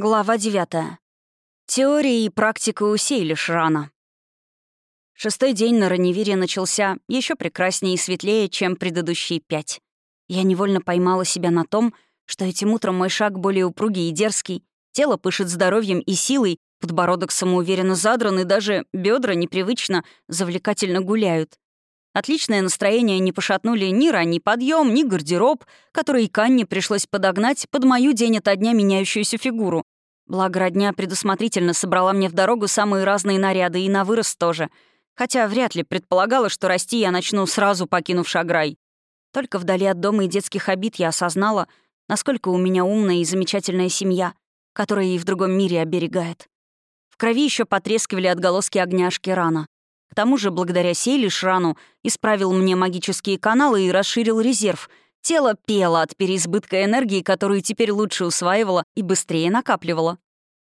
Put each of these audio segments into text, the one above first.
Глава 9. Теория и практика усеяли Шрана. Шестой день на Раневире начался еще прекраснее и светлее, чем предыдущие пять. Я невольно поймала себя на том, что этим утром мой шаг более упругий и дерзкий, тело пышет здоровьем и силой, подбородок самоуверенно задран, и даже бедра непривычно, завлекательно гуляют. Отличное настроение не пошатнули ни ранний подъем, ни гардероб, который Канне пришлось подогнать под мою день ото дня меняющуюся фигуру. Благо, родня предусмотрительно собрала мне в дорогу самые разные наряды, и на вырос тоже. Хотя вряд ли предполагала, что расти я начну сразу, покинув Шаграй. Только вдали от дома и детских обид я осознала, насколько у меня умная и замечательная семья, которая и в другом мире оберегает. В крови еще потрескивали отголоски огня Шкирана. К тому же, благодаря сей Шрану исправил мне магические каналы и расширил резерв. Тело пело от переизбытка энергии, которую теперь лучше усваивало и быстрее накапливало.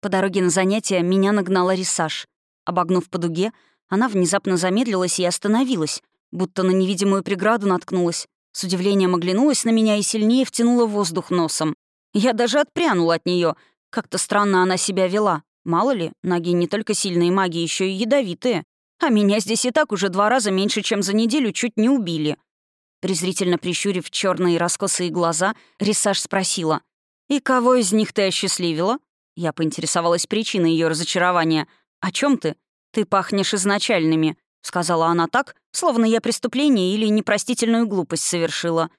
По дороге на занятия меня нагнала Рисаж. Обогнув по дуге, она внезапно замедлилась и остановилась, будто на невидимую преграду наткнулась. С удивлением оглянулась на меня и сильнее втянула воздух носом. Я даже отпрянула от нее. Как-то странно она себя вела. Мало ли, ноги не только сильные маги, еще и ядовитые. А меня здесь и так уже два раза меньше, чем за неделю, чуть не убили». Презрительно прищурив черные раскосые глаза, Рисаж спросила. «И кого из них ты осчастливила?» Я поинтересовалась причиной ее разочарования. «О чем ты? Ты пахнешь изначальными», — сказала она так, словно я преступление или непростительную глупость совершила.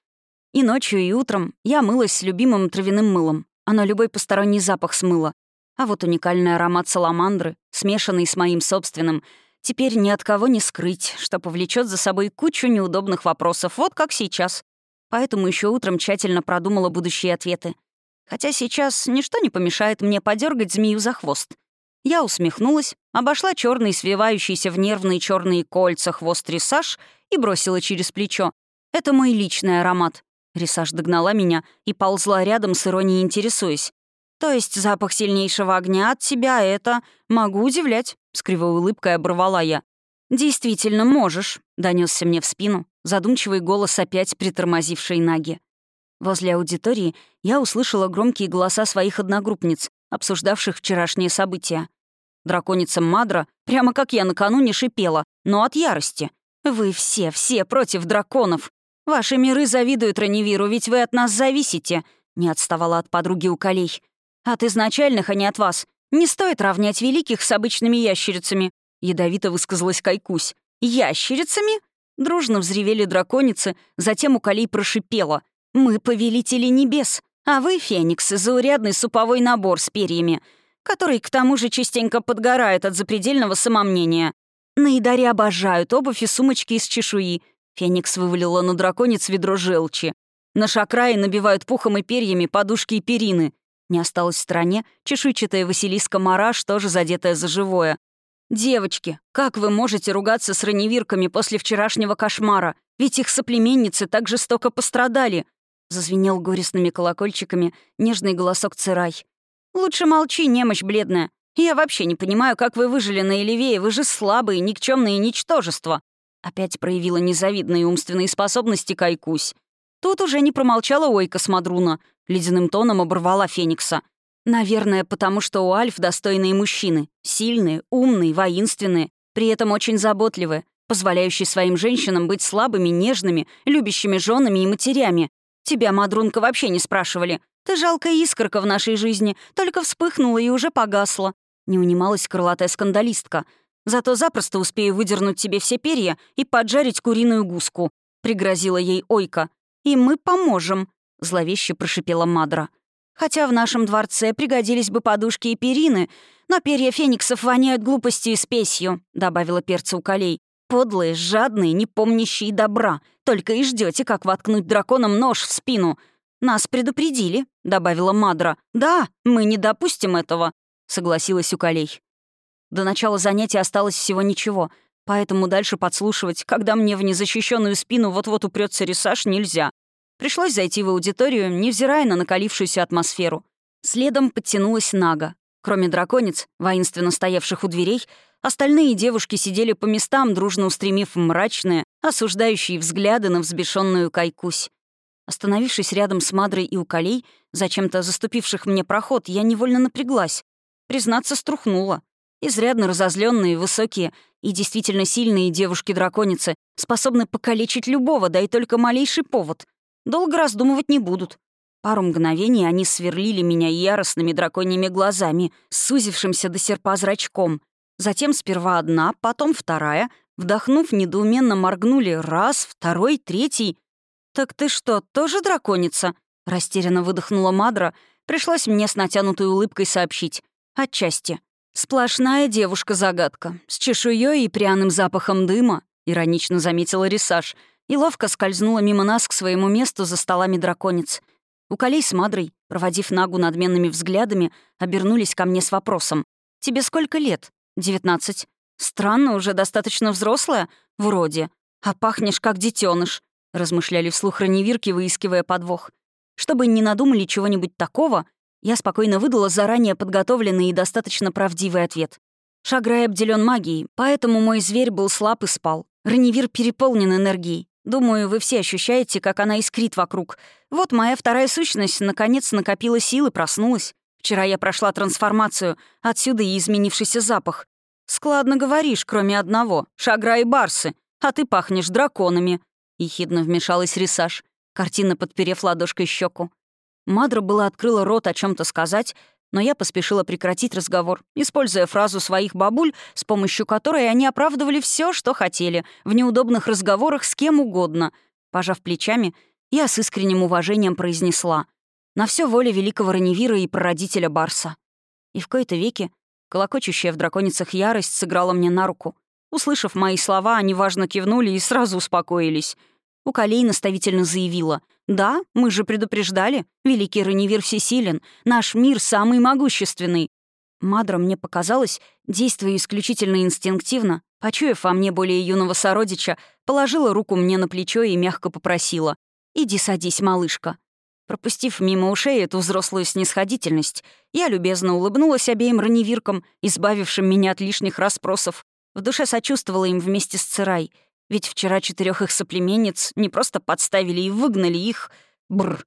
И ночью, и утром я мылась с любимым травяным мылом. Оно любой посторонний запах смыло. А вот уникальный аромат саламандры, смешанный с моим собственным — Теперь ни от кого не скрыть, что повлечет за собой кучу неудобных вопросов, вот как сейчас. Поэтому еще утром тщательно продумала будущие ответы. Хотя сейчас ничто не помешает мне подергать змею за хвост. Я усмехнулась, обошла черный, свивающийся в нервные черные кольца хвост рисаж и бросила через плечо. «Это мой личный аромат». Рисаж догнала меня и ползла рядом с иронией интересуясь. То есть запах сильнейшего огня от себя — это... Могу удивлять», — с кривой улыбкой оборвала я. «Действительно можешь», — донесся мне в спину, задумчивый голос опять притормозившей Наги. Возле аудитории я услышала громкие голоса своих одногруппниц, обсуждавших вчерашние события. Драконица Мадра, прямо как я накануне, шипела, но от ярости. «Вы все, все против драконов. Ваши миры завидуют Раневиру, ведь вы от нас зависите», — не отставала от подруги Укалей. От изначальных, а не от вас. Не стоит равнять великих с обычными ящерицами», — ядовито высказалась Кайкусь. «Ящерицами?» Дружно взревели драконицы, затем у Калей прошипела. «Мы повелители небес, а вы, фениксы, заурядный суповой набор с перьями, который к тому же частенько подгорает от запредельного самомнения. На Идаре обожают обувь и сумочки из чешуи». Феникс вывалила на драконец ведро желчи. На шакрае набивают пухом и перьями подушки и перины. Не осталось в стороне чешуйчатая Василиска Мараш, тоже задетая за живое. «Девочки, как вы можете ругаться с раневирками после вчерашнего кошмара? Ведь их соплеменницы так жестоко пострадали!» Зазвенел горестными колокольчиками нежный голосок Цирай. «Лучше молчи, немощь бледная. Я вообще не понимаю, как вы выжили на Элевее, вы же слабые, никчемные ничтожества!» Опять проявила незавидные умственные способности Кайкусь. Тут уже не промолчала Ойка Смадруна, ледяным тоном оборвала Феникса. Наверное, потому что у Альф достойные мужчины. Сильные, умные, воинственные, при этом очень заботливые, позволяющие своим женщинам быть слабыми, нежными, любящими женами и матерями. Тебя, Мадрунка, вообще не спрашивали. Ты жалкая искорка в нашей жизни, только вспыхнула и уже погасла. Не унималась крылатая скандалистка. Зато запросто успею выдернуть тебе все перья и поджарить куриную гуску», — пригрозила ей Ойка. «И мы поможем», — зловеще прошипела Мадра. «Хотя в нашем дворце пригодились бы подушки и перины, но перья фениксов воняют глупостью и спесью», — добавила перца у колей. «Подлые, жадные, не помнящие добра. Только и ждете, как воткнуть драконам нож в спину. Нас предупредили», — добавила Мадра. «Да, мы не допустим этого», — согласилась Укалей. До начала занятия осталось всего ничего, поэтому дальше подслушивать, когда мне в незащищенную спину вот-вот упрется рисаж, нельзя. Пришлось зайти в аудиторию, невзирая на накалившуюся атмосферу. Следом подтянулась Нага. Кроме драконец, воинственно стоявших у дверей, остальные девушки сидели по местам, дружно устремив мрачные, осуждающие взгляды на взбешенную кайкусь. Остановившись рядом с Мадрой и Укалей, зачем-то заступивших мне проход, я невольно напряглась. Признаться, струхнула. Изрядно разозленные, высокие и действительно сильные девушки-драконицы способны покалечить любого, да и только малейший повод. Долго раздумывать не будут. Пару мгновений они сверлили меня яростными драконьими глазами, сузившимся до серпа зрачком. Затем сперва одна, потом вторая, вдохнув, недоуменно моргнули раз, второй, третий. «Так ты что, тоже драконица?» — растерянно выдохнула Мадра. Пришлось мне с натянутой улыбкой сообщить. «Отчасти. Сплошная девушка-загадка, с чешуей и пряным запахом дыма», — иронично заметила Рисаж, и ловко скользнула мимо нас к своему месту за столами драконец. У Колей с Мадрой, проводив Нагу надменными взглядами, обернулись ко мне с вопросом. «Тебе сколько лет?» «Девятнадцать». «Странно, уже достаточно взрослая?» «Вроде. А пахнешь как детеныш размышляли вслух раневирки, выискивая подвох. Чтобы не надумали чего-нибудь такого, я спокойно выдала заранее подготовленный и достаточно правдивый ответ. Шаграй обделен магией, поэтому мой зверь был слаб и спал. Раневир переполнен энергией. Думаю, вы все ощущаете, как она искрит вокруг. Вот моя вторая сущность наконец накопила силы, проснулась. Вчера я прошла трансформацию, отсюда и изменившийся запах. Складно говоришь, кроме одного — шагра и барсы, а ты пахнешь драконами. Ехидно вмешалась Рисаж, картина подперев ладошкой щеку. Мадра была открыла рот о чем то сказать, но я поспешила прекратить разговор, используя фразу своих бабуль, с помощью которой они оправдывали все, что хотели, в неудобных разговорах с кем угодно. Пожав плечами, я с искренним уважением произнесла «На все воля великого Раневира и прародителя Барса». И в кои-то веки колокочущая в драконицах ярость сыграла мне на руку. Услышав мои слова, они важно кивнули и сразу успокоились — Укалей наставительно заявила. «Да, мы же предупреждали. Великий Ранивир всесилен. Наш мир самый могущественный». Мадра, мне показалось, действуя исключительно инстинктивно, почуяв во мне более юного сородича, положила руку мне на плечо и мягко попросила. «Иди садись, малышка». Пропустив мимо ушей эту взрослую снисходительность, я любезно улыбнулась обеим раневиркам, избавившим меня от лишних расспросов. В душе сочувствовала им вместе с Цирай — ведь вчера четырех их соплеменниц не просто подставили и выгнали их... Бр.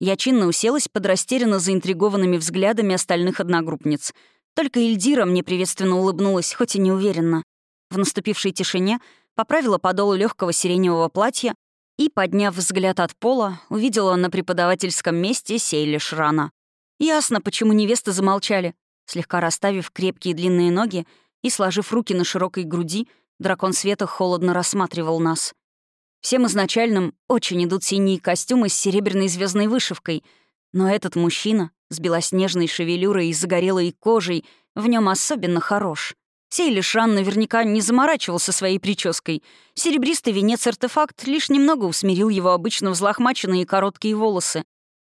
Я чинно уселась под растерянно заинтригованными взглядами остальных одногруппниц. Только Эльдира мне приветственно улыбнулась, хоть и неуверенно. В наступившей тишине поправила подол легкого сиреневого платья и, подняв взгляд от пола, увидела на преподавательском месте Сейли Шрана. Ясно, почему невесты замолчали. Слегка расставив крепкие длинные ноги и сложив руки на широкой груди, Дракон света холодно рассматривал нас. Всем изначальным очень идут синие костюмы с серебряной звездной вышивкой, но этот мужчина с белоснежной шевелюрой и загорелой кожей в нем особенно хорош. Сей Лишан наверняка не заморачивался своей прической. Серебристый венец-артефакт лишь немного усмирил его обычно взлохмаченные короткие волосы.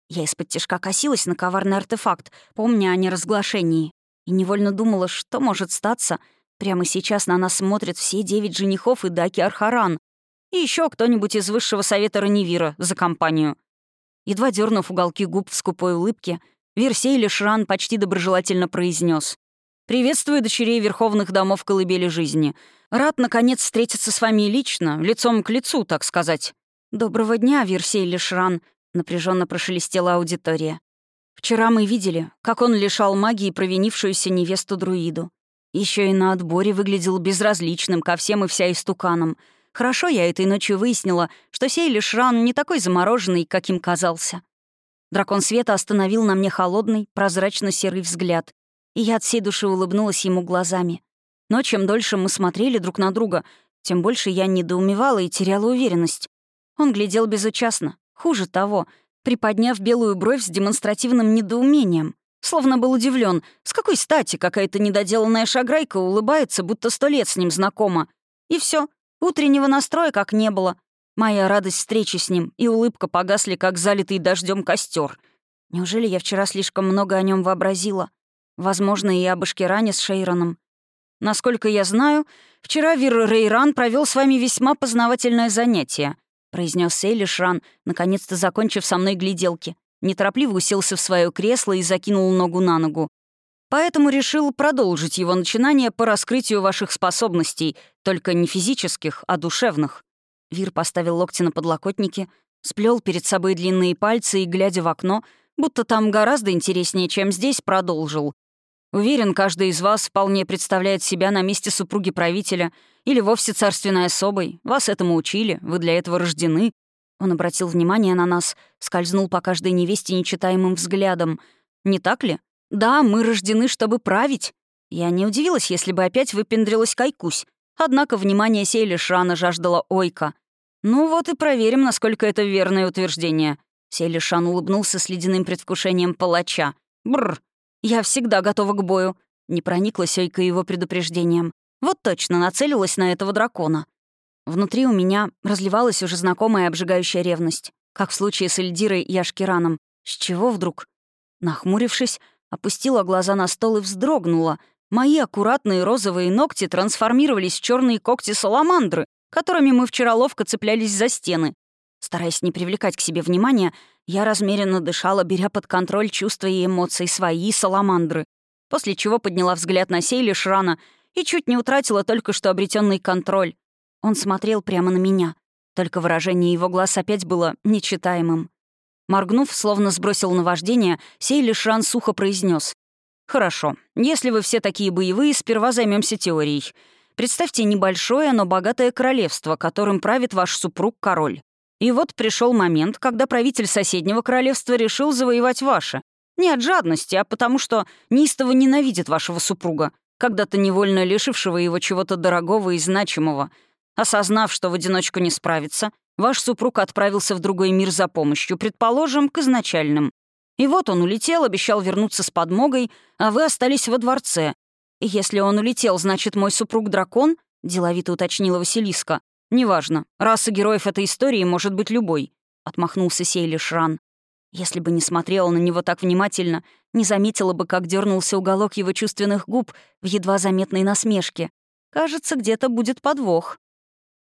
Я из-под тяжка косилась на коварный артефакт, помня о неразглашении, и невольно думала, что может статься — Прямо сейчас на нас смотрят все девять женихов и Даки Архаран. И еще кто-нибудь из высшего совета Ранивира за компанию. Едва дернув уголки губ в скупой улыбке, Версей Лешран почти доброжелательно произнес: «Приветствую дочерей верховных домов колыбели жизни. Рад, наконец, встретиться с вами лично, лицом к лицу, так сказать». «Доброго дня, Версей Лешран», — напряженно прошелестела аудитория. «Вчера мы видели, как он лишал магии провинившуюся невесту-друиду. Еще и на отборе выглядел безразличным ко всем и вся истуканам. Хорошо я этой ночью выяснила, что сей лишь ран не такой замороженный, каким казался. Дракон света остановил на мне холодный, прозрачно-серый взгляд, и я от всей души улыбнулась ему глазами. Но чем дольше мы смотрели друг на друга, тем больше я недоумевала и теряла уверенность. Он глядел безучастно, хуже того, приподняв белую бровь с демонстративным недоумением. Словно был удивлен, с какой стати какая-то недоделанная шаграйка улыбается, будто сто лет с ним знакома. И все, утреннего настроя как не было. Моя радость встречи с ним и улыбка погасли, как залитый дождем костер. Неужели я вчера слишком много о нем вообразила? Возможно, и об Ашкеране с Шейроном. Насколько я знаю, вчера Вир Рейран провел с вами весьма познавательное занятие, произнес Сейли Шран, наконец-то закончив со мной гляделки неторопливо уселся в свое кресло и закинул ногу на ногу. Поэтому решил продолжить его начинание по раскрытию ваших способностей, только не физических, а душевных. Вир поставил локти на подлокотники, сплел перед собой длинные пальцы и, глядя в окно, будто там гораздо интереснее, чем здесь, продолжил. Уверен, каждый из вас вполне представляет себя на месте супруги правителя или вовсе царственной особой. Вас этому учили, вы для этого рождены. Он обратил внимание на нас, скользнул по каждой невесте нечитаемым взглядом. Не так ли? Да, мы рождены, чтобы править. Я не удивилась, если бы опять выпендрилась Кайкусь. Однако внимание сей лишь рано жаждала Ойка. «Ну вот и проверим, насколько это верное утверждение». Селишан улыбнулся с ледяным предвкушением палача. Бррр, я всегда готова к бою. Не прониклась Ойка его предупреждением. Вот точно нацелилась на этого дракона. Внутри у меня разливалась уже знакомая обжигающая ревность. Как в случае с Эльдирой и Ашкираном. С чего вдруг? Нахмурившись, опустила глаза на стол и вздрогнула. Мои аккуратные розовые ногти трансформировались в черные когти саламандры, которыми мы вчера ловко цеплялись за стены. Стараясь не привлекать к себе внимания, я размеренно дышала, беря под контроль чувства и эмоции свои саламандры, после чего подняла взгляд на Сейли Шрана и чуть не утратила только что обретенный контроль. Он смотрел прямо на меня, только выражение его глаз опять было нечитаемым. Моргнув, словно сбросил наваждение, Сейли Шран сухо произнес: «Хорошо. Если вы все такие боевые, сперва займемся теорией. Представьте небольшое, но богатое королевство, которым правит ваш супруг-король. И вот пришел момент, когда правитель соседнего королевства решил завоевать ваше. Не от жадности, а потому что неистово ненавидит вашего супруга, когда-то невольно лишившего его чего-то дорогого и значимого. Осознав, что в одиночку не справится, ваш супруг отправился в другой мир за помощью, предположим, к изначальным. И вот он улетел, обещал вернуться с подмогой, а вы остались во дворце. Если он улетел, значит, мой супруг дракон, деловито уточнила Василиска, «Неважно. Раса героев этой истории может быть любой», — отмахнулся Сейли Шран. Если бы не смотрела на него так внимательно, не заметила бы, как дернулся уголок его чувственных губ в едва заметной насмешке. Кажется, где-то будет подвох.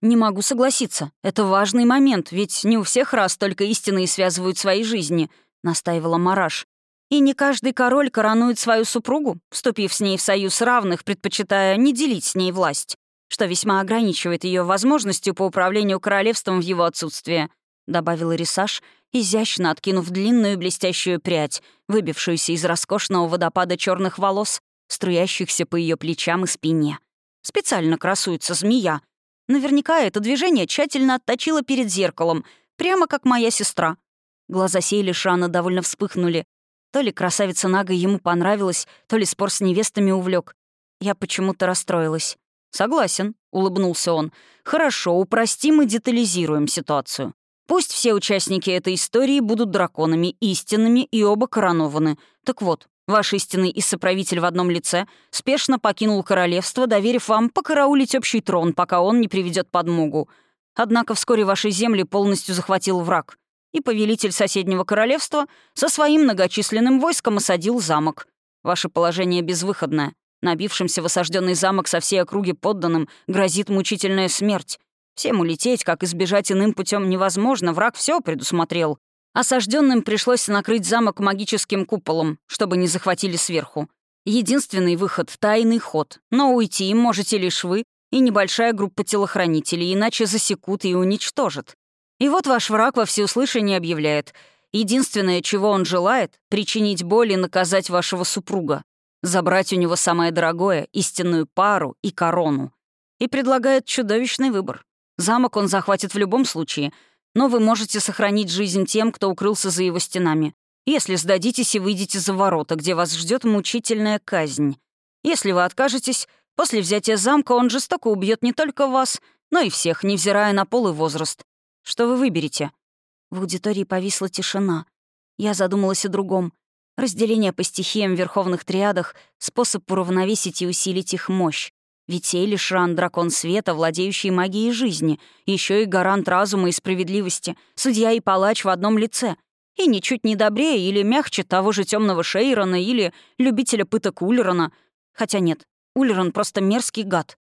«Не могу согласиться. Это важный момент, ведь не у всех раз только истинные связывают свои жизни», — настаивала Мараш. «И не каждый король коронует свою супругу, вступив с ней в союз равных, предпочитая не делить с ней власть что весьма ограничивает ее возможностью по управлению королевством в его отсутствие», — добавил Рисаж, изящно откинув длинную блестящую прядь, выбившуюся из роскошного водопада черных волос, струящихся по ее плечам и спине. Специально красуется змея. Наверняка это движение тщательно отточила перед зеркалом, прямо как моя сестра. Глаза Сейли Шана довольно вспыхнули. То ли красавица Нага ему понравилась, то ли спор с невестами увлек. Я почему-то расстроилась. «Согласен», — улыбнулся он. «Хорошо, упростим и детализируем ситуацию. Пусть все участники этой истории будут драконами, истинными и оба коронованы. Так вот, ваш истинный и соправитель в одном лице спешно покинул королевство, доверив вам покараулить общий трон, пока он не приведет подмогу. Однако вскоре ваши земли полностью захватил враг, и повелитель соседнего королевства со своим многочисленным войском осадил замок. Ваше положение безвыходное. Набившимся в осажденный замок со всей округи подданным грозит мучительная смерть. Всем улететь, как избежать иным путем невозможно, враг все предусмотрел. Осажденным пришлось накрыть замок магическим куполом, чтобы не захватили сверху. Единственный выход — тайный ход. Но уйти им можете лишь вы и небольшая группа телохранителей, иначе засекут и уничтожат. И вот ваш враг во всеуслышание объявляет. Единственное, чего он желает — причинить боль и наказать вашего супруга забрать у него самое дорогое, истинную пару и корону. И предлагает чудовищный выбор. Замок он захватит в любом случае, но вы можете сохранить жизнь тем, кто укрылся за его стенами, если сдадитесь и выйдете за ворота, где вас ждет мучительная казнь. Если вы откажетесь, после взятия замка он жестоко убьет не только вас, но и всех, невзирая на пол и возраст. Что вы выберете?» В аудитории повисла тишина. Я задумалась о другом — Разделение по стихиям в верховных триадах — способ уравновесить и усилить их мощь. Ведь Сейли Шран — дракон света, владеющий магией жизни, еще и гарант разума и справедливости, судья и палач в одном лице. И ничуть не добрее или мягче того же темного Шейрона или любителя пыток Улерона. Хотя нет, Улерон просто мерзкий гад.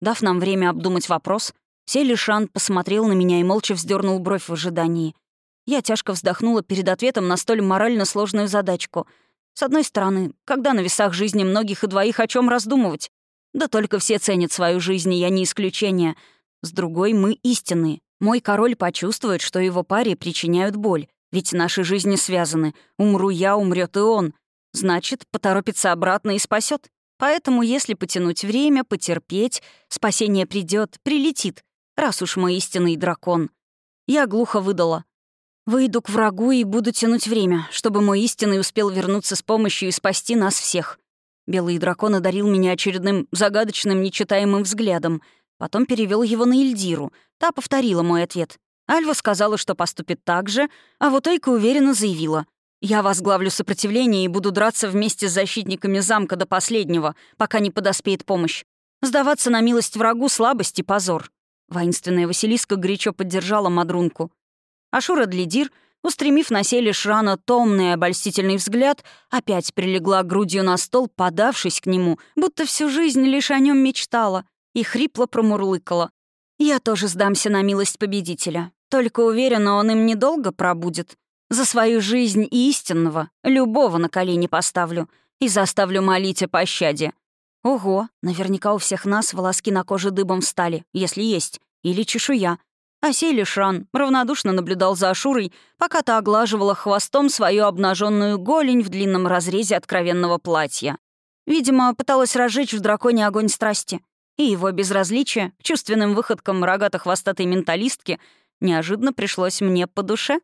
Дав нам время обдумать вопрос, Сейли Шран посмотрел на меня и молча вздернул бровь в ожидании — я тяжко вздохнула перед ответом на столь морально сложную задачку. С одной стороны, когда на весах жизни многих и двоих о чем раздумывать? Да только все ценят свою жизнь, и я не исключение. С другой, мы истинные. Мой король почувствует, что его паре причиняют боль, ведь наши жизни связаны. Умру я, умрет и он. Значит, поторопится обратно и спасет. Поэтому, если потянуть время, потерпеть, спасение придет, прилетит, раз уж мой истинный дракон. Я глухо выдала. Выйду к врагу и буду тянуть время, чтобы мой истинный успел вернуться с помощью и спасти нас всех. Белый дракон одарил меня очередным загадочным, нечитаемым взглядом. Потом перевел его на Ильдиру. Та повторила мой ответ. Альва сказала, что поступит так же, а вот Эйка уверенно заявила. «Я возглавлю сопротивление и буду драться вместе с защитниками замка до последнего, пока не подоспеет помощь. Сдаваться на милость врагу — слабость и позор». Воинственная Василиска горячо поддержала Мадрунку. Ашура Длидир, устремив на селе Шрана томный обольстительный взгляд, опять прилегла грудью на стол, подавшись к нему, будто всю жизнь лишь о нем мечтала, и хрипло промурлыкала. «Я тоже сдамся на милость победителя. Только уверена, он им недолго пробудет. За свою жизнь истинного любого на колени поставлю и заставлю молить о пощаде. Ого, наверняка у всех нас волоски на коже дыбом встали, если есть, или чешуя. А сей Шран равнодушно наблюдал за Ашурой, пока та оглаживала хвостом свою обнаженную голень в длинном разрезе откровенного платья. Видимо, пыталась разжечь в драконе огонь страсти. И его безразличие к чувственным выходкам рогато-хвостатой менталистки неожиданно пришлось мне по душе.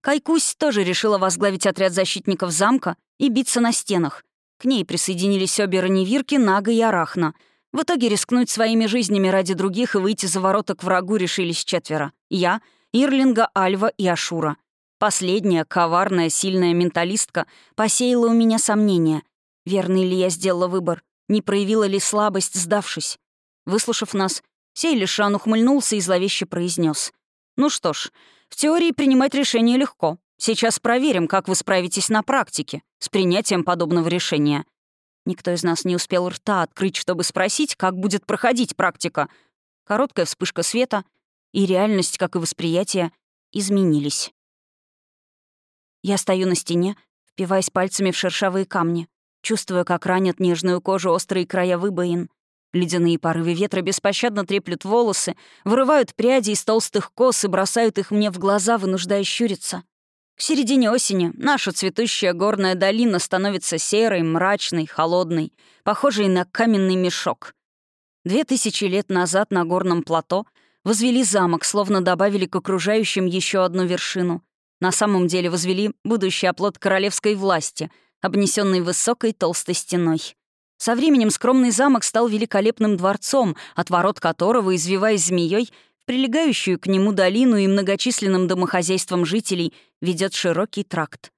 Кайкусь тоже решила возглавить отряд защитников замка и биться на стенах. К ней присоединились обе раневирки, Нага и Арахна. В итоге рискнуть своими жизнями ради других и выйти за ворота к врагу решились четверо. Я, Ирлинга, Альва и Ашура. Последняя, коварная, сильная менталистка посеяла у меня сомнения. Верный ли я сделала выбор? Не проявила ли слабость, сдавшись? Выслушав нас, Сейлишан ухмыльнулся и зловеще произнес: «Ну что ж, в теории принимать решение легко. Сейчас проверим, как вы справитесь на практике с принятием подобного решения». Никто из нас не успел рта открыть, чтобы спросить, как будет проходить практика. Короткая вспышка света, и реальность, как и восприятие, изменились. Я стою на стене, впиваясь пальцами в шершавые камни, чувствуя, как ранят нежную кожу острые края выбоин. Ледяные порывы ветра беспощадно треплют волосы, вырывают пряди из толстых кос и бросают их мне в глаза, вынуждая щуриться. К середине осени наша цветущая горная долина становится серой, мрачной, холодной, похожей на каменный мешок. Две тысячи лет назад на горном плато возвели замок, словно добавили к окружающим еще одну вершину. На самом деле возвели будущий оплот королевской власти, обнесенный высокой толстой стеной. Со временем скромный замок стал великолепным дворцом, от ворот которого, извиваясь змеей, прилегающую к нему долину и многочисленным домохозяйствам жителей ведет широкий тракт.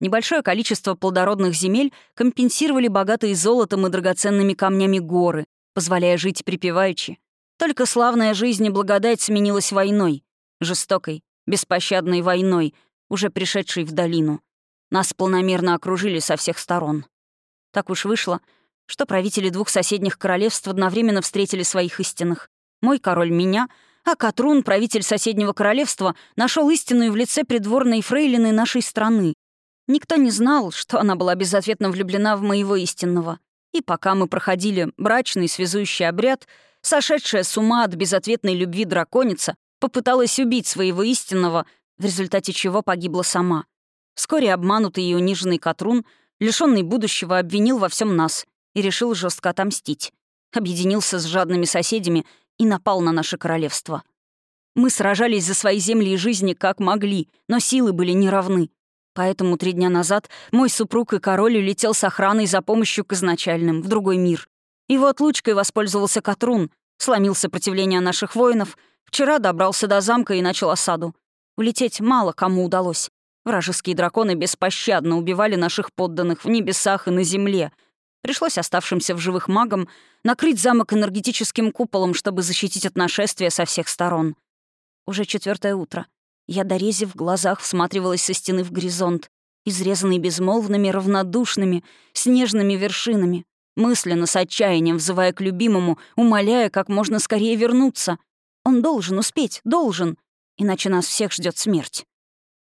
Небольшое количество плодородных земель компенсировали богатые золотом и драгоценными камнями горы, позволяя жить припеваючи. Только славная жизнь и благодать сменилась войной, жестокой, беспощадной войной, уже пришедшей в долину. Нас полномерно окружили со всех сторон. Так уж вышло, что правители двух соседних королевств одновременно встретили своих истинных. Мой король — меня, а Катрун, правитель соседнего королевства, нашел истинную в лице придворной фрейлины нашей страны. Никто не знал, что она была безответно влюблена в моего истинного. И пока мы проходили брачный связующий обряд, сошедшая с ума от безответной любви драконица попыталась убить своего истинного, в результате чего погибла сама. Вскоре обманутый и униженный Катрун, лишенный будущего, обвинил во всем нас и решил жестко отомстить. Объединился с жадными соседями и напал на наше королевство. Мы сражались за свои земли и жизни как могли, но силы были неравны. Поэтому три дня назад мой супруг и король улетел с охраной за помощью к изначальным, в другой мир. Его отлучкой воспользовался Катрун, сломил сопротивление наших воинов, вчера добрался до замка и начал осаду. Улететь мало кому удалось. Вражеские драконы беспощадно убивали наших подданных в небесах и на земле, Пришлось оставшимся в живых магам накрыть замок энергетическим куполом, чтобы защитить от нашествия со всех сторон. Уже четвертое утро. Я, дорезив в глазах, всматривалась со стены в горизонт, изрезанный безмолвными, равнодушными, снежными вершинами, мысленно с отчаянием взывая к любимому, умоляя как можно скорее вернуться. Он должен успеть, должен, иначе нас всех ждет смерть.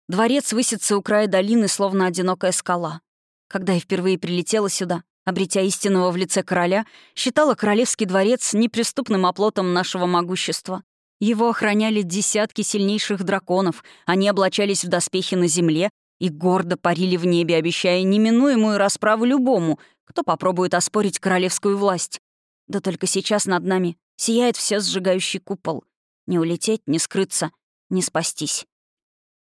Дворец высится у края долины, словно одинокая скала. Когда я впервые прилетела сюда, обретя истинного в лице короля, считала королевский дворец неприступным оплотом нашего могущества. Его охраняли десятки сильнейших драконов, они облачались в доспехи на земле и гордо парили в небе, обещая неминуемую расправу любому, кто попробует оспорить королевскую власть. Да только сейчас над нами сияет все сжигающий купол. Не улететь, не скрыться, не спастись.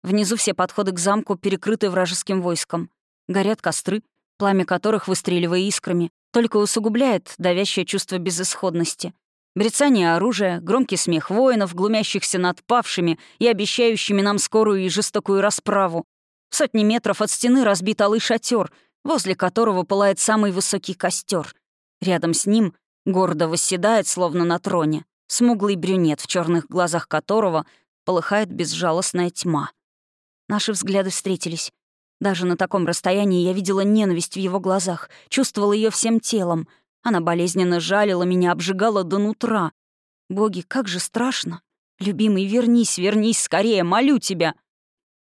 Внизу все подходы к замку перекрыты вражеским войском. Горят костры, пламя которых, выстреливая искрами, только усугубляет давящее чувство безысходности. Брецание оружия, громкий смех воинов, глумящихся над павшими и обещающими нам скорую и жестокую расправу. В сотни метров от стены разбит алый шатер, возле которого пылает самый высокий костер. Рядом с ним гордо восседает, словно на троне, смуглый брюнет, в черных глазах которого полыхает безжалостная тьма. Наши взгляды встретились. Даже на таком расстоянии я видела ненависть в его глазах, чувствовала ее всем телом — она болезненно жалила меня, обжигала до нутра. Боги, как же страшно. Любимый, вернись, вернись скорее, молю тебя.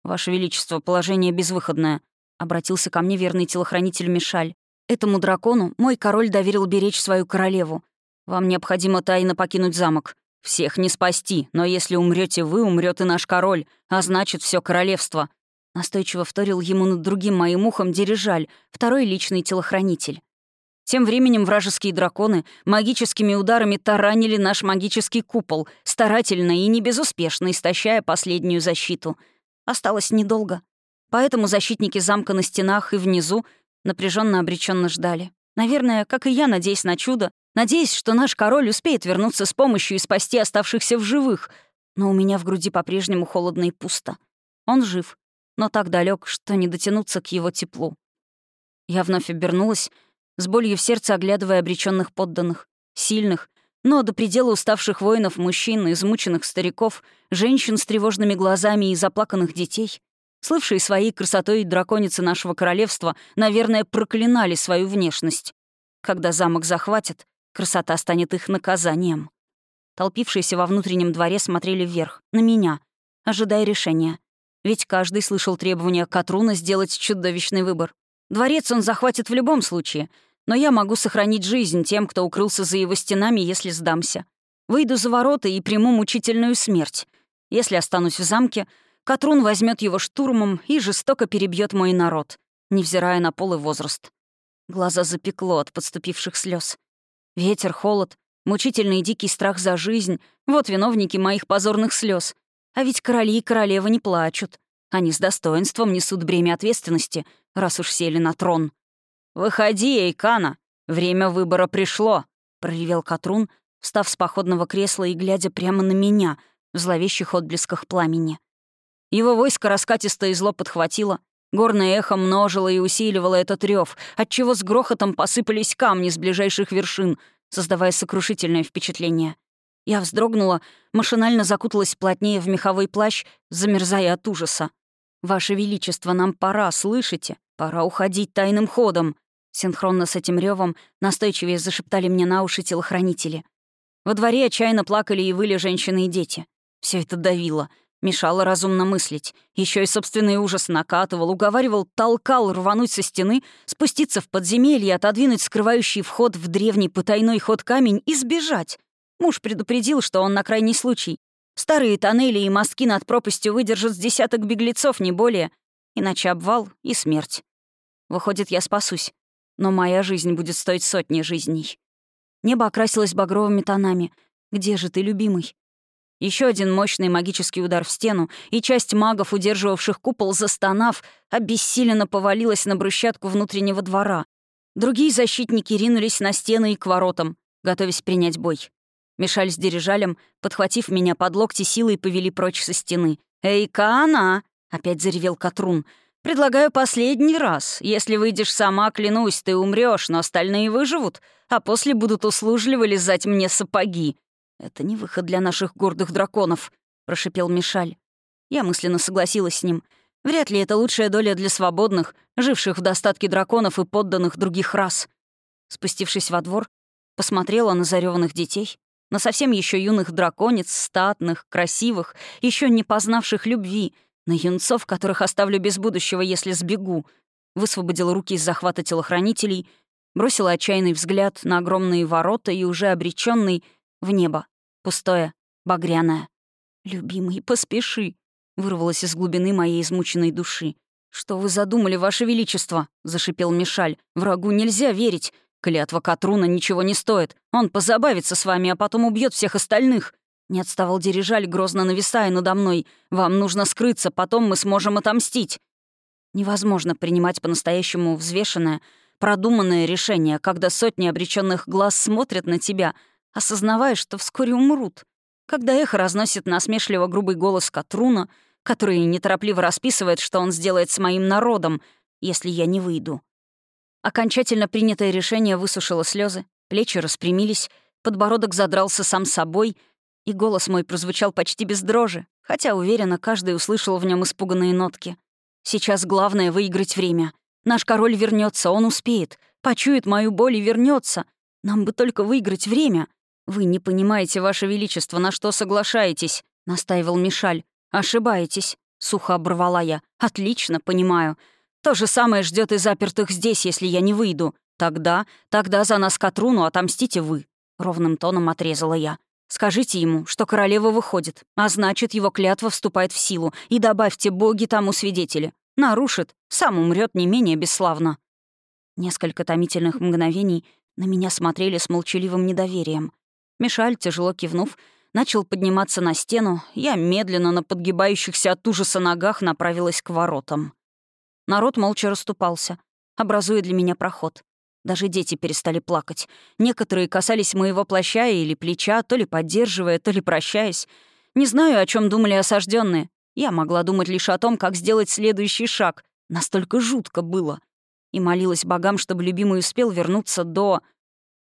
Ваше Величество, положение безвыходное. Обратился ко мне верный телохранитель Мишаль. Этому дракону мой король доверил беречь свою королеву. Вам необходимо тайно покинуть замок. Всех не спасти, но если умрете вы, умрет и наш король, а значит, все королевство. Настойчиво вторил ему над другим моим ухом дирижаль, второй личный телохранитель. Тем временем вражеские драконы магическими ударами таранили наш магический купол, старательно и не безуспешно истощая последнюю защиту. Осталось недолго. Поэтому защитники замка на стенах и внизу напряженно обреченно ждали. Наверное, как и я, надеясь на чудо, надеясь, что наш король успеет вернуться с помощью и спасти оставшихся в живых. Но у меня в груди по-прежнему холодно и пусто. Он жив, но так далек, что не дотянуться к его теплу. Я вновь обернулась с болью в сердце оглядывая обреченных подданных, сильных, но до предела уставших воинов мужчин, измученных стариков, женщин с тревожными глазами и заплаканных детей. Слывшие своей красотой драконицы нашего королевства, наверное, проклинали свою внешность. Когда замок захватят, красота станет их наказанием. Толпившиеся во внутреннем дворе смотрели вверх, на меня, ожидая решения. Ведь каждый слышал требования Катруна сделать чудовищный выбор. Дворец он захватит в любом случае, но я могу сохранить жизнь тем, кто укрылся за его стенами, если сдамся. Выйду за ворота и приму мучительную смерть. Если останусь в замке, Катрун возьмет его штурмом и жестоко перебьет мой народ, невзирая на пол и возраст. Глаза запекло от подступивших слез. Ветер, холод, мучительный дикий страх за жизнь — вот виновники моих позорных слез. А ведь короли и королевы не плачут. Они с достоинством несут бремя ответственности — раз уж сели на трон. «Выходи, Эйкана! Время выбора пришло!» — проревел Катрун, встав с походного кресла и глядя прямо на меня в зловещих отблесках пламени. Его войско раскатисто и зло подхватило, горное эхо множило и усиливало этот рев, отчего с грохотом посыпались камни с ближайших вершин, создавая сокрушительное впечатление. Я вздрогнула, машинально закуталась плотнее в меховой плащ, замерзая от ужаса. «Ваше Величество, нам пора, слышите? Пора уходить тайным ходом!» Синхронно с этим ревом настойчивее зашептали мне на уши телохранители. Во дворе отчаянно плакали и выли женщины и дети. Все это давило, мешало разумно мыслить. Еще и собственный ужас накатывал, уговаривал, толкал рвануть со стены, спуститься в подземелье, отодвинуть скрывающий вход в древний потайной ход камень и сбежать. Муж предупредил, что он на крайний случай. Старые тоннели и мостки над пропастью выдержат с десяток беглецов, не более — Иначе обвал и смерть. Выходит, я спасусь. Но моя жизнь будет стоить сотни жизней. Небо окрасилось багровыми тонами. Где же ты, любимый? Еще один мощный магический удар в стену, и часть магов, удерживавших купол, застонав, обессиленно повалилась на брусчатку внутреннего двора. Другие защитники ринулись на стены и к воротам, готовясь принять бой. Мешаль с дирижалем, подхватив меня под локти силой, повели прочь со стены. «Эй, Каана!» Опять заревел Катрун. «Предлагаю последний раз. Если выйдешь сама, клянусь, ты умрешь, но остальные выживут, а после будут услужливо лизать мне сапоги». «Это не выход для наших гордых драконов», — прошипел Мишаль. Я мысленно согласилась с ним. Вряд ли это лучшая доля для свободных, живших в достатке драконов и подданных других рас. Спустившись во двор, посмотрела на зареванных детей, на совсем еще юных драконец, статных, красивых, еще не познавших любви, на юнцов, которых оставлю без будущего, если сбегу. Высвободила руки из захвата телохранителей, бросила отчаянный взгляд на огромные ворота и уже обреченный в небо. Пустое, багряное. «Любимый, поспеши!» — вырвалось из глубины моей измученной души. «Что вы задумали, Ваше Величество?» — зашипел Мишаль. «Врагу нельзя верить. Клятва Катруна ничего не стоит. Он позабавится с вами, а потом убьет всех остальных». Не отставал дирижаль, грозно нависая надо мной. «Вам нужно скрыться, потом мы сможем отомстить». Невозможно принимать по-настоящему взвешенное, продуманное решение, когда сотни обреченных глаз смотрят на тебя, осознавая, что вскоре умрут. Когда эхо разносит насмешливо грубый голос Катруна, который неторопливо расписывает, что он сделает с моим народом, если я не выйду. Окончательно принятое решение высушило слезы, плечи распрямились, подбородок задрался сам собой, и голос мой прозвучал почти без дрожи, хотя, уверенно, каждый услышал в нем испуганные нотки. «Сейчас главное — выиграть время. Наш король вернется, он успеет, почует мою боль и вернется. Нам бы только выиграть время. Вы не понимаете, Ваше Величество, на что соглашаетесь», — настаивал Мишаль. «Ошибаетесь», — сухо оборвала я. «Отлично, понимаю. То же самое ждет и запертых здесь, если я не выйду. Тогда, тогда за нас Катруну отомстите вы», — ровным тоном отрезала я. «Скажите ему, что королева выходит, а значит, его клятва вступает в силу, и добавьте боги тому свидетели. Нарушит, сам умрет не менее бесславно». Несколько томительных мгновений на меня смотрели с молчаливым недоверием. Мишаль, тяжело кивнув, начал подниматься на стену, я медленно на подгибающихся от ужаса ногах направилась к воротам. Народ молча расступался, образуя для меня проход. Даже дети перестали плакать. Некоторые касались моего плаща или плеча, то ли поддерживая, то ли прощаясь. Не знаю, о чем думали осажденные. Я могла думать лишь о том, как сделать следующий шаг. Настолько жутко было. И молилась богам, чтобы любимый успел вернуться до...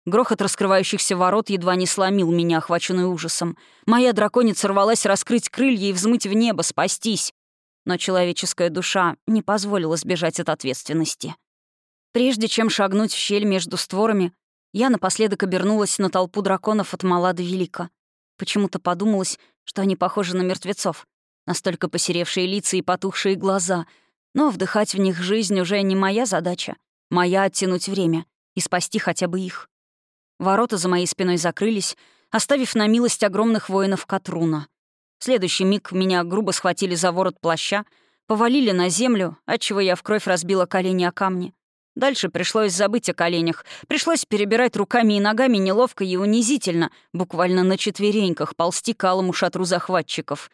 Грохот раскрывающихся ворот едва не сломил меня, охваченную ужасом. Моя драконица рвалась раскрыть крылья и взмыть в небо, спастись но человеческая душа не позволила сбежать от ответственности. Прежде чем шагнуть в щель между створами, я напоследок обернулась на толпу драконов от мала до велика. Почему-то подумалось, что они похожи на мертвецов. Настолько посеревшие лица и потухшие глаза. Но вдыхать в них жизнь уже не моя задача. Моя — оттянуть время и спасти хотя бы их. Ворота за моей спиной закрылись, оставив на милость огромных воинов Катруна. В следующий миг меня грубо схватили за ворот плаща, повалили на землю, отчего я в кровь разбила колени о камни. Дальше пришлось забыть о коленях. Пришлось перебирать руками и ногами неловко и унизительно, буквально на четвереньках ползти к алому шатру захватчиков.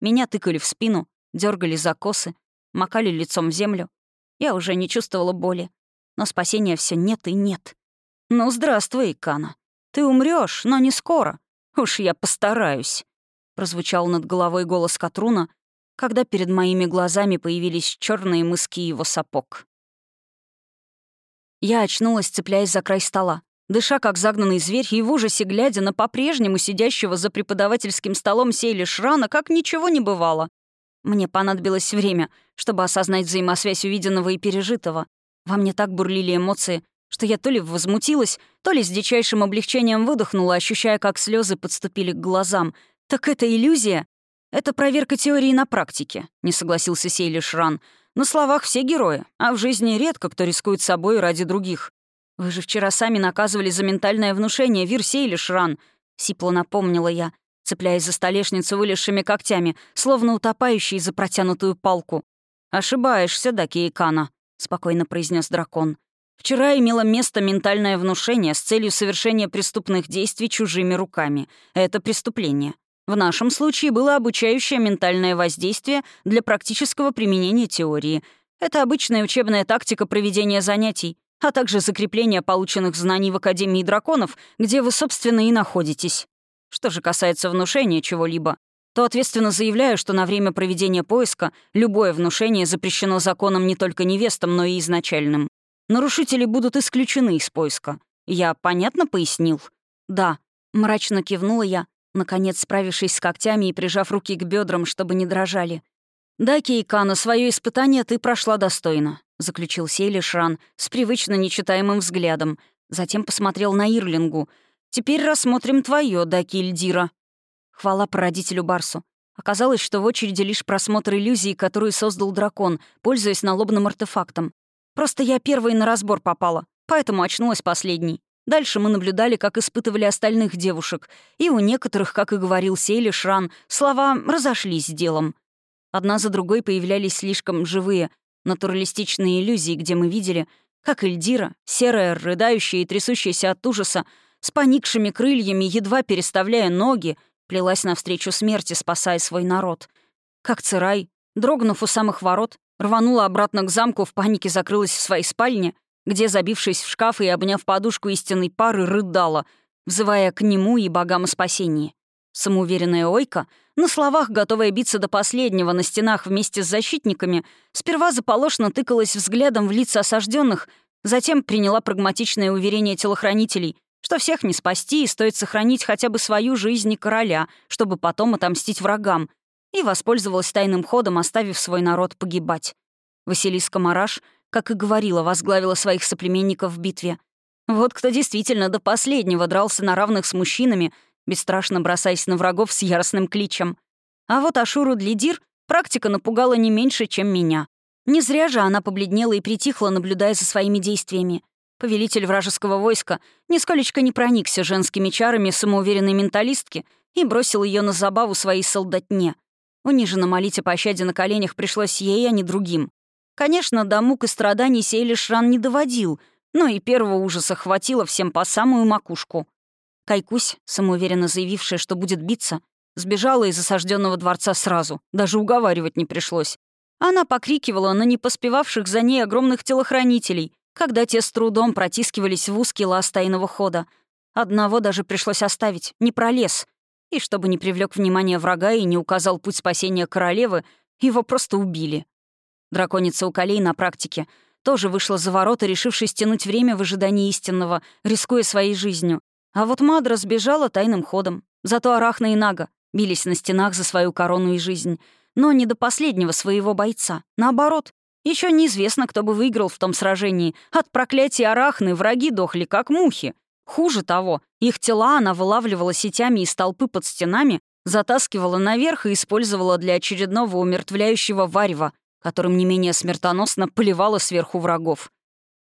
Меня тыкали в спину, дергали за косы, макали лицом в землю. Я уже не чувствовала боли. Но спасения все нет и нет. «Ну, здравствуй, Икана. Ты умрешь, но не скоро. Уж я постараюсь». Прозвучал над головой голос Катруна, когда перед моими глазами появились черные мыски его сапог. Я очнулась, цепляясь за край стола, дыша как загнанный зверь и в ужасе глядя на по-прежнему сидящего за преподавательским столом Сейли Шрана, как ничего не бывало. Мне понадобилось время, чтобы осознать взаимосвязь увиденного и пережитого. Во мне так бурлили эмоции, что я то ли возмутилась, то ли с дичайшим облегчением выдохнула, ощущая, как слезы подступили к глазам — «Так это иллюзия?» «Это проверка теории на практике», — не согласился Сейли Шран. «На словах все герои, а в жизни редко кто рискует собой ради других. Вы же вчера сами наказывали за ментальное внушение, Вир Сейли Шран», — сипло напомнила я, цепляясь за столешницу вылезшими когтями, словно утопающий за протянутую палку. «Ошибаешься, Даки Икана», — спокойно произнес дракон. «Вчера имело место ментальное внушение с целью совершения преступных действий чужими руками. Это преступление. В нашем случае было обучающее ментальное воздействие для практического применения теории. Это обычная учебная тактика проведения занятий, а также закрепление полученных знаний в Академии драконов, где вы, собственно, и находитесь. Что же касается внушения чего-либо, то ответственно заявляю, что на время проведения поиска любое внушение запрещено законом не только невестам, но и изначальным. Нарушители будут исключены из поиска. Я понятно пояснил? Да. Мрачно кивнула я, наконец справившись с когтями и прижав руки к бедрам, чтобы не дрожали. «Да, Кейкана, свое испытание ты прошла достойно», — заключил Сейли Шран с привычно нечитаемым взглядом. Затем посмотрел на Ирлингу. «Теперь рассмотрим твое, да, Кильдира». Хвала породителю Барсу. Оказалось, что в очереди лишь просмотр иллюзии, которую создал дракон, пользуясь налобным артефактом. Просто я первой на разбор попала, поэтому очнулась последней. Дальше мы наблюдали, как испытывали остальных девушек, и у некоторых, как и говорил Сейли Шран, слова разошлись с делом. Одна за другой появлялись слишком живые, натуралистичные иллюзии, где мы видели, как Эльдира, серая, рыдающая и трясущаяся от ужаса, с поникшими крыльями, едва переставляя ноги, плелась навстречу смерти, спасая свой народ. Как Цирай, дрогнув у самых ворот, рванула обратно к замку, в панике закрылась в своей спальне, где, забившись в шкаф и обняв подушку истинной пары, рыдала, взывая к нему и богам о спасении. Самоуверенная Ойка, на словах готовая биться до последнего на стенах вместе с защитниками, сперва заполошно тыкалась взглядом в лица осажденных, затем приняла прагматичное уверение телохранителей, что всех не спасти и стоит сохранить хотя бы свою жизнь и короля, чтобы потом отомстить врагам, и воспользовалась тайным ходом, оставив свой народ погибать. Василиска Мараш — как и говорила, возглавила своих соплеменников в битве. Вот кто действительно до последнего дрался на равных с мужчинами, бесстрашно бросаясь на врагов с яростным кличем. А вот Ашуру Длидир практика напугала не меньше, чем меня. Не зря же она побледнела и притихла, наблюдая за своими действиями. Повелитель вражеского войска нисколечко не проникся женскими чарами самоуверенной менталистки и бросил ее на забаву своей солдатне. Униженно молить о пощаде на коленях пришлось ей, а не другим. Конечно, до мук и страданий сей Шран не доводил, но и первого ужаса хватило всем по самую макушку. Кайкусь, самоуверенно заявившая, что будет биться, сбежала из осажденного дворца сразу, даже уговаривать не пришлось. Она покрикивала на непоспевавших за ней огромных телохранителей, когда те с трудом протискивались в узкий лаз тайного хода. Одного даже пришлось оставить, не пролез. И чтобы не привлек внимание врага и не указал путь спасения королевы, его просто убили. Драконица у колей на практике тоже вышла за ворота, решившись тянуть время в ожидании истинного, рискуя своей жизнью. А вот Мадра сбежала тайным ходом. Зато Арахна и Нага бились на стенах за свою корону и жизнь. Но не до последнего своего бойца. Наоборот, еще неизвестно, кто бы выиграл в том сражении. От проклятия Арахны враги дохли, как мухи. Хуже того, их тела она вылавливала сетями из толпы под стенами, затаскивала наверх и использовала для очередного умертвляющего варева, которым не менее смертоносно поливала сверху врагов.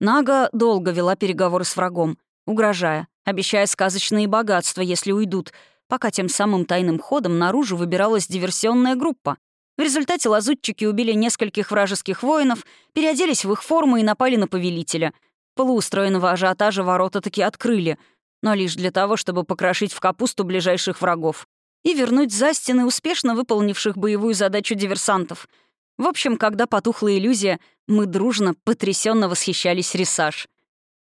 Нага долго вела переговоры с врагом, угрожая, обещая сказочные богатства, если уйдут, пока тем самым тайным ходом наружу выбиралась диверсионная группа. В результате лазутчики убили нескольких вражеских воинов, переоделись в их форму и напали на повелителя. Полуустроенного ажиотажа ворота таки открыли, но лишь для того, чтобы покрошить в капусту ближайших врагов и вернуть за стены успешно выполнивших боевую задачу диверсантов — в общем, когда потухла иллюзия, мы дружно, потрясенно восхищались Рисаж.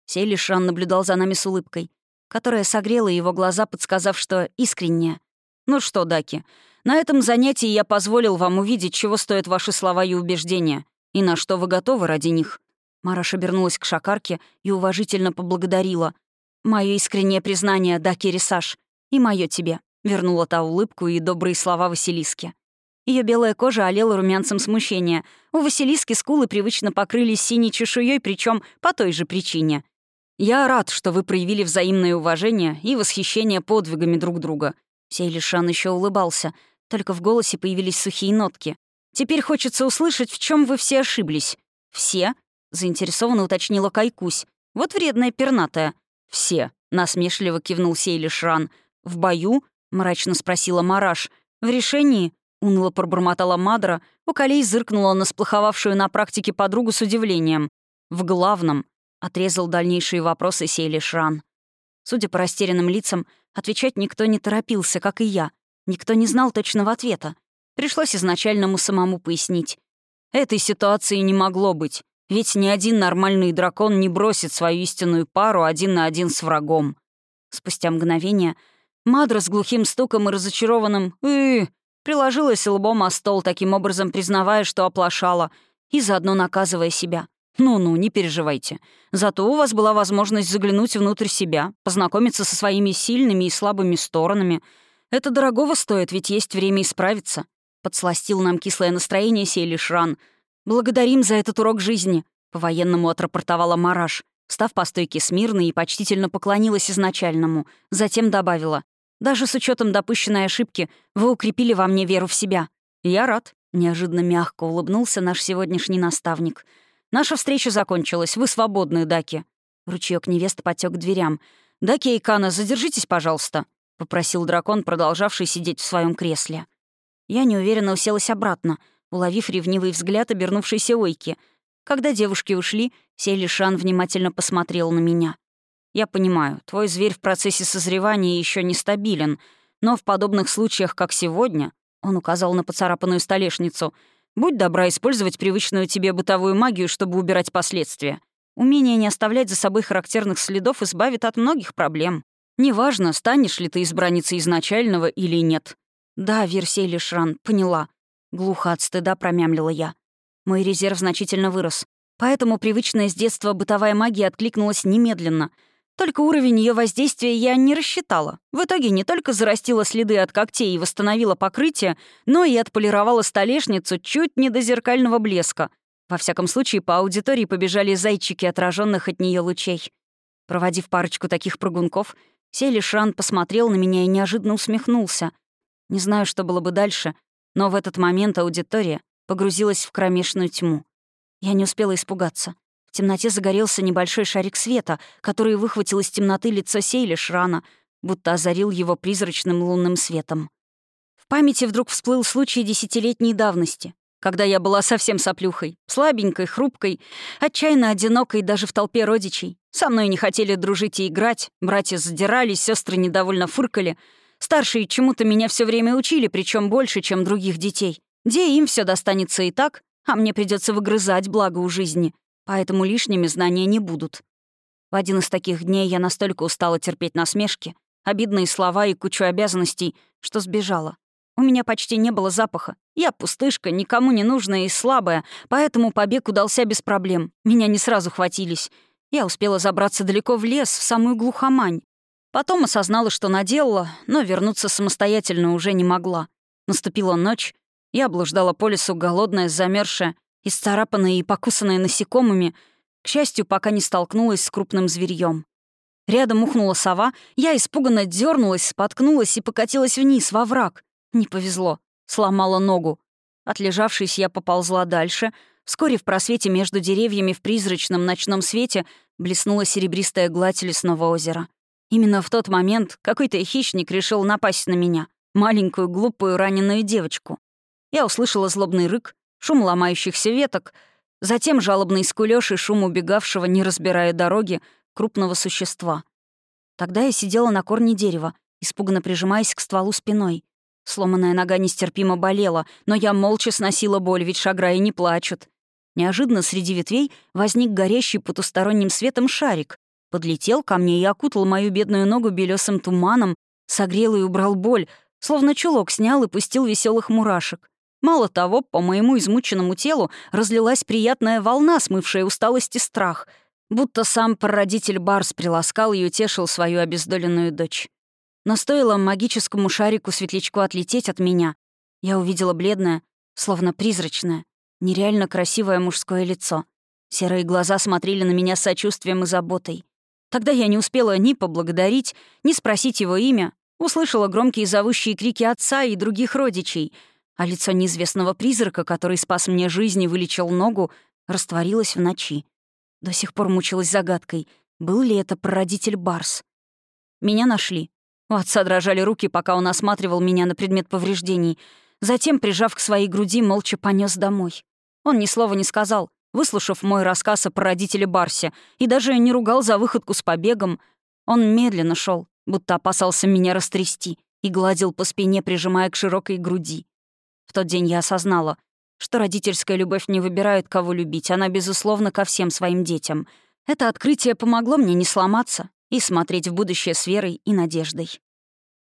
Селишан наблюдал за нами с улыбкой, которая согрела его глаза, подсказав, что искренне. «Ну что, Даки, на этом занятии я позволил вам увидеть, чего стоят ваши слова и убеждения, и на что вы готовы ради них». Мараш обернулась к шакарке и уважительно поблагодарила. «Моё искреннее признание, Даки Рисаж, и мое тебе», — вернула та улыбку и добрые слова Василиске. Ее белая кожа олела румянцем смущения. У Василиски скулы привычно покрылись синей чешуей, причем по той же причине. «Я рад, что вы проявили взаимное уважение и восхищение подвигами друг друга». Сейлишан еще улыбался, только в голосе появились сухие нотки. «Теперь хочется услышать, в чем вы все ошиблись». «Все?» — заинтересованно уточнила Кайкусь. «Вот вредная пернатая». «Все», — насмешливо кивнул Сейлишран. «В бою?» — мрачно спросила Мараш. «В решении?» Уныло пробормотала Мадра, у колей зыркнула на сплоховавшую на практике подругу с удивлением. «В главном», — отрезал дальнейшие вопросы Сейли Шран. Судя по растерянным лицам, отвечать никто не торопился, как и я. Никто не знал точного ответа. Пришлось изначальному самому пояснить. Этой ситуации не могло быть, ведь ни один нормальный дракон не бросит свою истинную пару один на один с врагом. Спустя мгновение Мадра с глухим стуком и разочарованным «Э, Приложилась лбом о стол, таким образом признавая, что оплошала, и заодно наказывая себя. «Ну-ну, не переживайте. Зато у вас была возможность заглянуть внутрь себя, познакомиться со своими сильными и слабыми сторонами. Это дорогого стоит, ведь есть время исправиться». Подсластил нам кислое настроение Сейли Шран. «Благодарим за этот урок жизни», — по-военному отрапортовала Мараш, став по стойке смирно и почтительно поклонилась изначальному. Затем добавила. Даже с учетом допущенной ошибки вы укрепили во мне веру в себя. Я рад», — неожиданно мягко улыбнулся наш сегодняшний наставник. «Наша встреча закончилась. Вы свободны, Даки». Ручеёк невесты потек к дверям. «Да, Кейкана, задержитесь, пожалуйста», — попросил дракон, продолжавший сидеть в своем кресле. Я неуверенно уселась обратно, уловив ревнивый взгляд обернувшейся Ойки. Когда девушки ушли, Селишан внимательно посмотрел на меня. «Я понимаю, твой зверь в процессе созревания еще нестабилен, но в подобных случаях, как сегодня, он указал на поцарапанную столешницу. «Будь добра использовать привычную тебе бытовую магию, чтобы убирать последствия. Умение не оставлять за собой характерных следов избавит от многих проблем. Неважно, станешь ли ты избранницей изначального или нет». «Да, Версей Лишран, поняла». Глухо от стыда промямлила я. Мой резерв значительно вырос. Поэтому привычная с детства бытовая магия откликнулась немедленно — только уровень ее воздействия я не рассчитала. В итоге не только зарастила следы от когтей и восстановила покрытие, но и отполировала столешницу чуть не до зеркального блеска. Во всяком случае, по аудитории побежали зайчики отраженных от нее лучей. Проводив парочку таких прыгунков, Селишан посмотрел на меня и неожиданно усмехнулся. Не знаю, что было бы дальше, но в этот момент аудитория погрузилась в кромешную тьму. Я не успела испугаться. В темноте загорелся небольшой шарик света, который выхватил из темноты лицо Сейли Шрана, будто озарил его призрачным лунным светом. В памяти вдруг всплыл случай десятилетней давности, когда я была совсем соплюхой, слабенькой, хрупкой, отчаянно одинокой даже в толпе родичей. Со мной не хотели дружить и играть, братья задирались, сестры недовольно фыркали. Старшие чему-то меня все время учили, причем больше, чем других детей. Где им все достанется и так, а мне придется выгрызать благо у жизни поэтому лишними знания не будут. В один из таких дней я настолько устала терпеть насмешки, обидные слова и кучу обязанностей, что сбежала. У меня почти не было запаха. Я пустышка, никому не нужная и слабая, поэтому побег удался без проблем. Меня не сразу хватились. Я успела забраться далеко в лес, в самую глухомань. Потом осознала, что наделала, но вернуться самостоятельно уже не могла. Наступила ночь, я блуждала по лесу, голодная, замерзшая, исцарапанная и покусанная насекомыми, к счастью, пока не столкнулась с крупным зверьем. Рядом ухнула сова, я испуганно дернулась, споткнулась и покатилась вниз, во враг. Не повезло, сломала ногу. Отлежавшись, я поползла дальше. Вскоре в просвете между деревьями в призрачном ночном свете блеснула серебристая гладь лесного озера. Именно в тот момент какой-то хищник решил напасть на меня, маленькую, глупую, раненую девочку. Я услышала злобный рык, шум ломающихся веток, затем жалобный скулёж и шум убегавшего, не разбирая дороги, крупного существа. Тогда я сидела на корне дерева, испуганно прижимаясь к стволу спиной. Сломанная нога нестерпимо болела, но я молча сносила боль, ведь шаграи не плачут. Неожиданно среди ветвей возник горящий потусторонним светом шарик. Подлетел ко мне и окутал мою бедную ногу белесым туманом, согрел и убрал боль, словно чулок снял и пустил веселых мурашек. Мало того, по моему измученному телу разлилась приятная волна, смывшая усталость и страх, будто сам прародитель Барс приласкал и утешил свою обездоленную дочь. Но стоило магическому шарику-светлячку отлететь от меня, я увидела бледное, словно призрачное, нереально красивое мужское лицо. Серые глаза смотрели на меня с сочувствием и заботой. Тогда я не успела ни поблагодарить, ни спросить его имя, услышала громкие зовущие крики отца и других родичей — а лицо неизвестного призрака, который спас мне жизнь и вылечил ногу, растворилось в ночи. До сих пор мучилась загадкой, был ли это прародитель Барс. Меня нашли. У отца дрожали руки, пока он осматривал меня на предмет повреждений. Затем, прижав к своей груди, молча понес домой. Он ни слова не сказал, выслушав мой рассказ о прародителе Барсе, и даже не ругал за выходку с побегом. Он медленно шел, будто опасался меня растрясти, и гладил по спине, прижимая к широкой груди. В тот день я осознала, что родительская любовь не выбирает, кого любить, она, безусловно, ко всем своим детям. Это открытие помогло мне не сломаться и смотреть в будущее с верой и надеждой.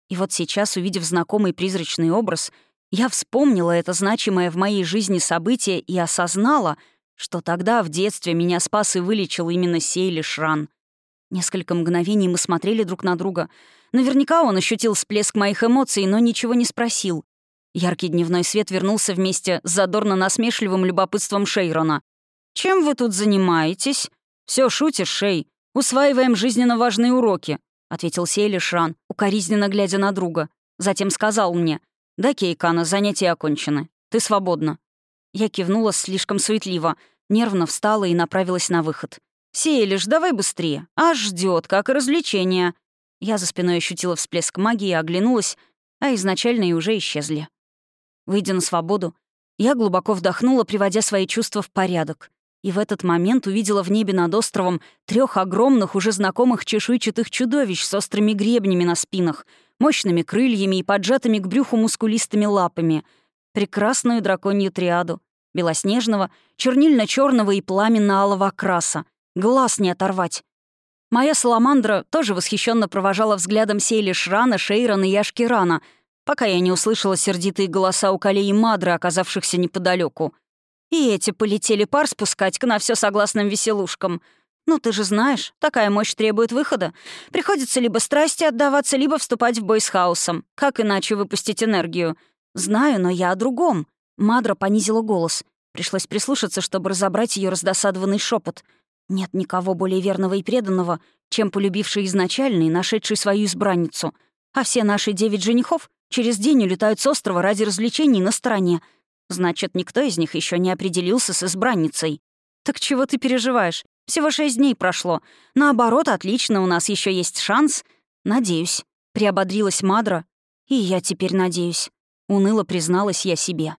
И вот сейчас, увидев знакомый призрачный образ, я вспомнила это значимое в моей жизни событие и осознала, что тогда, в детстве, меня спас и вылечил именно Сейли Шран. Несколько мгновений мы смотрели друг на друга. Наверняка он ощутил всплеск моих эмоций, но ничего не спросил. Яркий дневной свет вернулся вместе с задорно-насмешливым любопытством Шейрона. «Чем вы тут занимаетесь?» Все шутишь, Шей. Усваиваем жизненно важные уроки», — ответил Сейли укоризненно глядя на друга. Затем сказал мне, «Да, Кейкана, занятия окончены. Ты свободна». Я кивнула слишком суетливо, нервно встала и направилась на выход. «Сейлиш, давай быстрее. Аж ждет, как и развлечение». Я за спиной ощутила всплеск магии, оглянулась, а изначальные уже исчезли. Выйдя на свободу, я глубоко вдохнула, приводя свои чувства в порядок. И в этот момент увидела в небе над островом трех огромных, уже знакомых чешуйчатых чудовищ с острыми гребнями на спинах, мощными крыльями и поджатыми к брюху мускулистыми лапами. Прекрасную драконью триаду. Белоснежного, чернильно черного и пламенно-алого окраса. Глаз не оторвать. Моя саламандра тоже восхищенно провожала взглядом Сейли Шрана, Шейрана и Ашкирана, пока я не услышала сердитые голоса у Калей и Мадры, оказавшихся неподалеку. И эти полетели пар спускать к на все согласным веселушкам. Ну, ты же знаешь, такая мощь требует выхода. Приходится либо страсти отдаваться, либо вступать в бой с хаосом. Как иначе выпустить энергию? Знаю, но я о другом. Мадра понизила голос. Пришлось прислушаться, чтобы разобрать ее раздосадованный шепот. Нет никого более верного и преданного, чем полюбивший изначально и нашедший свою избранницу. А все наши девять женихов через день улетают с острова ради развлечений на стороне. Значит, никто из них еще не определился с избранницей. Так чего ты переживаешь? Всего шесть дней прошло. Наоборот, отлично, у нас еще есть шанс. Надеюсь. Приободрилась Мадра. И я теперь надеюсь. Уныло призналась я себе.